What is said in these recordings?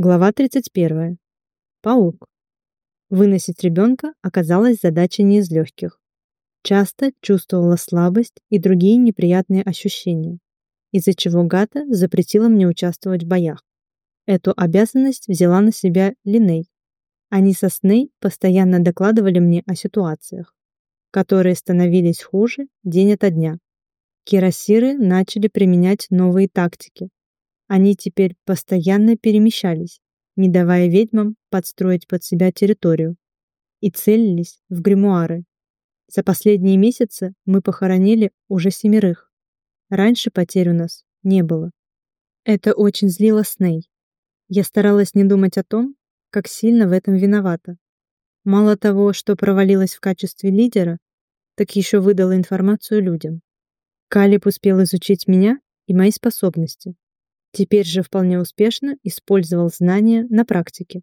Глава 31. Паук. Выносить ребенка оказалась задачей не из легких. Часто чувствовала слабость и другие неприятные ощущения, из-за чего Гата запретила мне участвовать в боях. Эту обязанность взяла на себя Линей. Они со Сней постоянно докладывали мне о ситуациях, которые становились хуже день ото дня. Кирасиры начали применять новые тактики, они теперь постоянно перемещались, не давая ведьмам подстроить под себя территорию, и целились в гримуары. За последние месяцы мы похоронили уже семерых. Раньше потерь у нас не было. Это очень злило Сней. Я старалась не думать о том, как сильно в этом виновата. Мало того, что провалилась в качестве лидера, так еще выдала информацию людям. Калиб успел изучить меня и мои способности, Теперь же вполне успешно использовал знания на практике.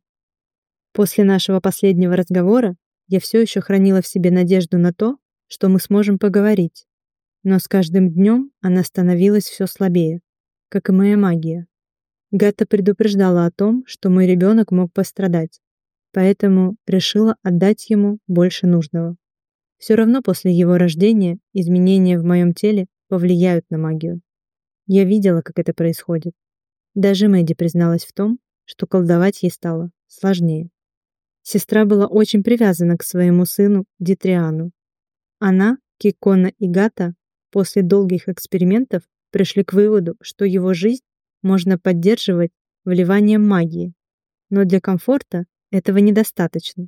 После нашего последнего разговора я все еще хранила в себе надежду на то, что мы сможем поговорить. Но с каждым днем она становилась все слабее, как и моя магия. Гатта предупреждала о том, что мой ребенок мог пострадать, поэтому решила отдать ему больше нужного. Все равно после его рождения изменения в моем теле повлияют на магию. Я видела, как это происходит. Даже Мэдди призналась в том, что колдовать ей стало сложнее. Сестра была очень привязана к своему сыну Дитриану. Она, Кикона и Гата после долгих экспериментов пришли к выводу, что его жизнь можно поддерживать вливанием магии, но для комфорта этого недостаточно.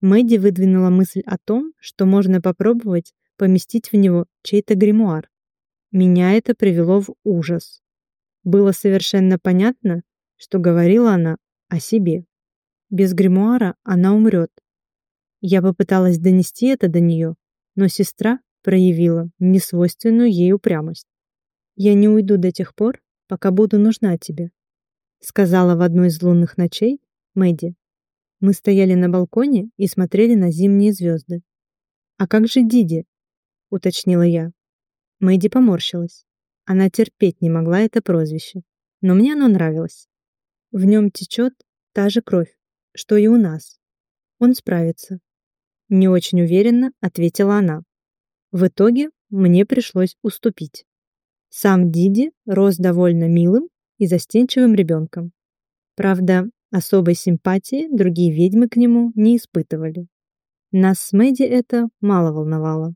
Мэдди выдвинула мысль о том, что можно попробовать поместить в него чей-то гримуар. Меня это привело в ужас. Было совершенно понятно, что говорила она о себе. Без гримуара она умрет. Я попыталась донести это до нее, но сестра проявила несвойственную ей упрямость. «Я не уйду до тех пор, пока буду нужна тебе», сказала в одной из лунных ночей Мэдди. Мы стояли на балконе и смотрели на зимние звезды. «А как же Диди?» — уточнила я. Мэдди поморщилась. Она терпеть не могла это прозвище, но мне оно нравилось. В нем течет та же кровь, что и у нас. Он справится. Не очень уверенно ответила она. В итоге мне пришлось уступить. Сам Диди рос довольно милым и застенчивым ребенком. Правда, особой симпатии другие ведьмы к нему не испытывали. Нас с Мэдди это мало волновало.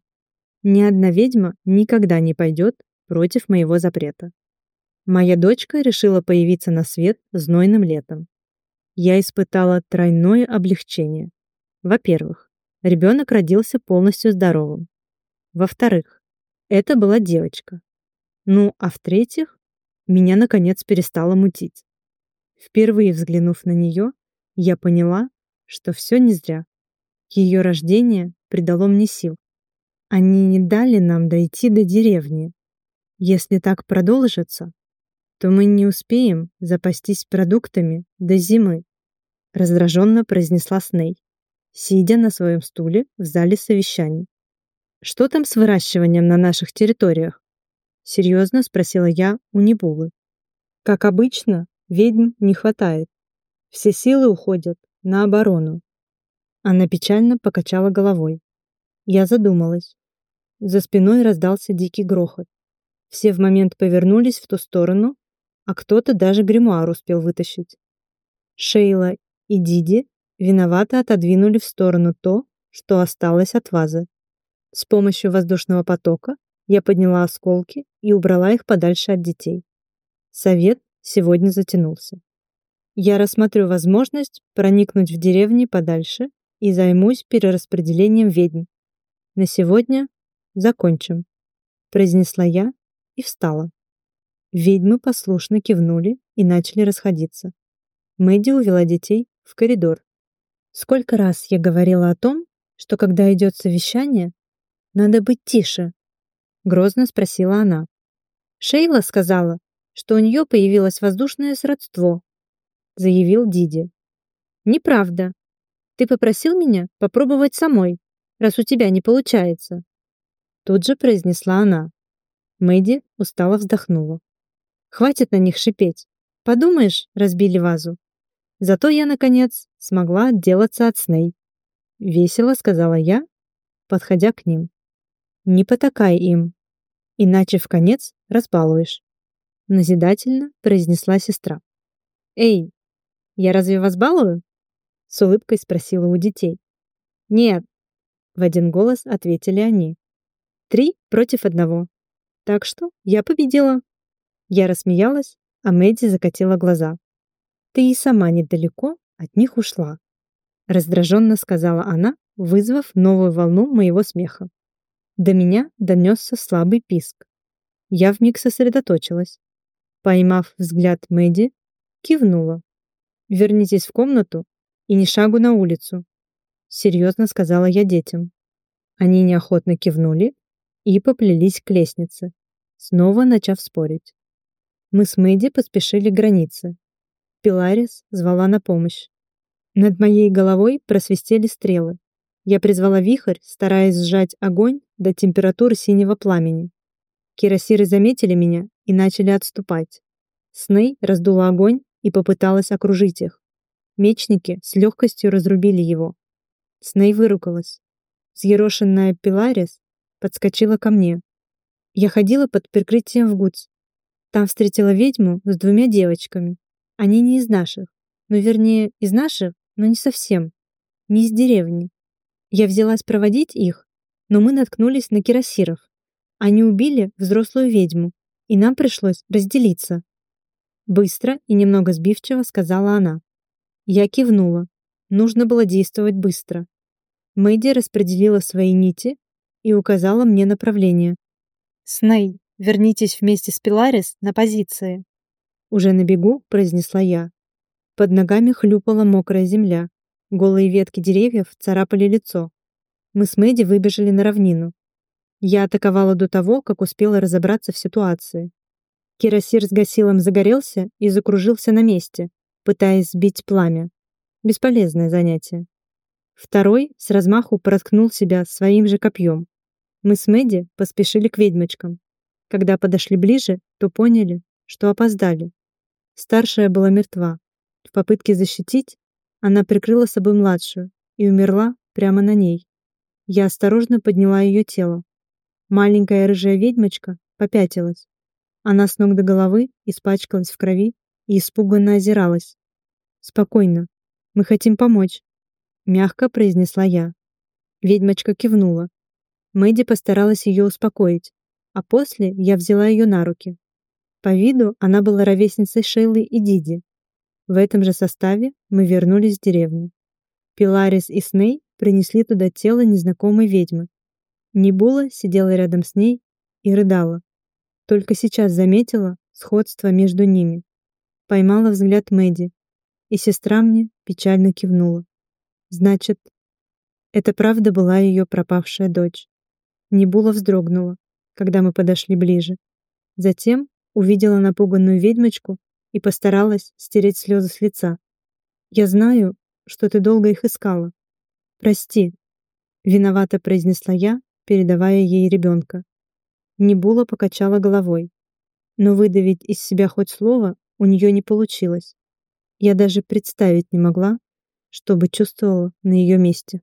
Ни одна ведьма никогда не пойдет против моего запрета. Моя дочка решила появиться на свет знойным летом. Я испытала тройное облегчение. Во-первых, ребенок родился полностью здоровым. Во-вторых, это была девочка. Ну, а в-третьих, меня наконец перестало мутить. Впервые взглянув на нее, я поняла, что все не зря. Ее рождение придало мне сил. Они не дали нам дойти до деревни. Если так продолжится, то мы не успеем запастись продуктами до зимы, раздраженно произнесла Сней, сидя на своем стуле в зале совещаний. Что там с выращиванием на наших территориях? Серьезно спросила я у Небулы. Как обычно, ведьм не хватает. Все силы уходят на оборону. Она печально покачала головой. Я задумалась. За спиной раздался дикий грохот. Все в момент повернулись в ту сторону, а кто-то даже гримуар успел вытащить. Шейла и Диди виновато отодвинули в сторону то, что осталось от вазы. С помощью воздушного потока я подняла осколки и убрала их подальше от детей. Совет сегодня затянулся. Я рассмотрю возможность проникнуть в деревни подальше и займусь перераспределением ведьм. На сегодня закончим, произнесла я и встала. Ведьмы послушно кивнули и начали расходиться. Мэдди увела детей в коридор. Сколько раз я говорила о том, что когда идет совещание, надо быть тише, грозно спросила она. Шейла сказала, что у нее появилось воздушное сродство, заявил Диди. Неправда. Ты попросил меня попробовать самой, раз у тебя не получается. Тут же произнесла она. Мэдди устало вздохнула. Хватит на них шипеть. Подумаешь, разбили вазу. Зато я, наконец, смогла отделаться от Сней. Весело сказала я, подходя к ним. Не потакай им, иначе в конец разбалуешь. Назидательно произнесла сестра. Эй, я разве вас балую? С улыбкой спросила у детей. Нет, в один голос ответили они. Три против одного. Так что я победила. Я рассмеялась, а Мэдди закатила глаза. Ты и сама недалеко от них ушла. Раздраженно сказала она, вызвав новую волну моего смеха. До меня донесся слабый писк. Я вмиг сосредоточилась. Поймав взгляд Мэдди, кивнула. «Вернитесь в комнату и ни шагу на улицу», серьезно сказала я детям. Они неохотно кивнули и поплелись к лестнице, снова начав спорить. Мы с Мэдди поспешили к границе. Пиларис звала на помощь. Над моей головой просвистели стрелы. Я призвала вихрь, стараясь сжать огонь до температуры синего пламени. Кирасиры заметили меня и начали отступать. Сней раздула огонь и попыталась окружить их. Мечники с легкостью разрубили его. Сней выругалась. Взъерошенная Пиларис подскочила ко мне. Я ходила под прикрытием в Гуц. Там встретила ведьму с двумя девочками. Они не из наших. Ну, вернее, из наших, но не совсем. Не из деревни. Я взялась проводить их, но мы наткнулись на кирасиров. Они убили взрослую ведьму, и нам пришлось разделиться. Быстро и немного сбивчиво сказала она. Я кивнула. Нужно было действовать быстро. Мэйди распределила свои нити и указала мне направление. «Сней, вернитесь вместе с Пиларис на позиции». Уже на бегу произнесла я. Под ногами хлюпала мокрая земля. Голые ветки деревьев царапали лицо. Мы с Мэдди выбежали на равнину. Я атаковала до того, как успела разобраться в ситуации. Кирасир с гасилом загорелся и закружился на месте, пытаясь сбить пламя. Бесполезное занятие. Второй с размаху проткнул себя своим же копьем. Мы с Мэдди поспешили к ведьмочкам. Когда подошли ближе, то поняли, что опоздали. Старшая была мертва. В попытке защитить она прикрыла собой младшую и умерла прямо на ней. Я осторожно подняла ее тело. Маленькая рыжая ведьмочка попятилась. Она с ног до головы испачкалась в крови и испуганно озиралась. «Спокойно. Мы хотим помочь», — мягко произнесла я. Ведьмочка кивнула. Мэдди постаралась ее успокоить, а после я взяла ее на руки. По виду она была ровесницей Шейлы и Диди, в этом же составе мы вернулись в деревню. Пиларис и Сней принесли туда тело незнакомой ведьмы. Небула сидела рядом с ней и рыдала. Только сейчас заметила сходство между ними. Поймала взгляд Мэдди, и сестра мне печально кивнула. Значит, это правда была ее пропавшая дочь. Небула вздрогнула, когда мы подошли ближе. Затем увидела напуганную ведьмочку и постаралась стереть слезы с лица. «Я знаю, что ты долго их искала. Прости», — виновато произнесла я, передавая ей ребенка. Небула покачала головой, но выдавить из себя хоть слово у нее не получилось. Я даже представить не могла, что бы чувствовала на ее месте.